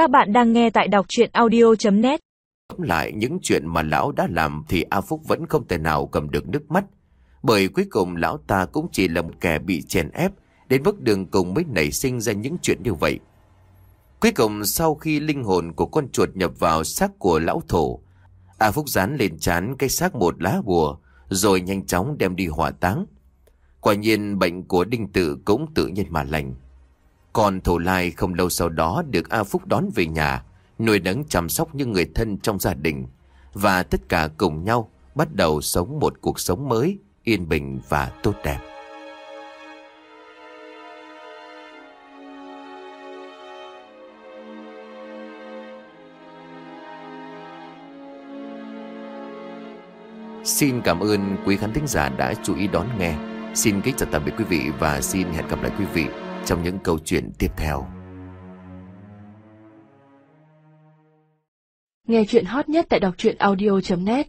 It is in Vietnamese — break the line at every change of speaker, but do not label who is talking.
Các bạn đang nghe tại đọc chuyện audio.net
lại những chuyện mà lão đã làm thì A Phúc vẫn không thể nào cầm được nước mắt. Bởi cuối cùng lão ta cũng chỉ là một kẻ bị chèn ép, đến bước đường cùng mới nảy sinh ra những chuyện như vậy. Cuối cùng sau khi linh hồn của con chuột nhập vào xác của lão thổ, A Phúc dán lên chán cái xác một lá bùa, rồi nhanh chóng đem đi hỏa táng. Quả nhiên bệnh của đinh tự cũng tự nhiên mà lành. Còn thổ lai không lâu sau đó được A Phúc đón về nhà, nuôi nấng chăm sóc những người thân trong gia đình và tất cả cùng nhau bắt đầu sống một cuộc sống mới, yên bình và tốt đẹp. Xin cảm ơn quý khán thính giả đã chú ý đón nghe. Xin kính chào tạm biệt quý vị và xin hẹn gặp lại quý vị trong những câu chuyện tiếp theo.
Nghe chuyện hot nhất tại đọc truyện audio.net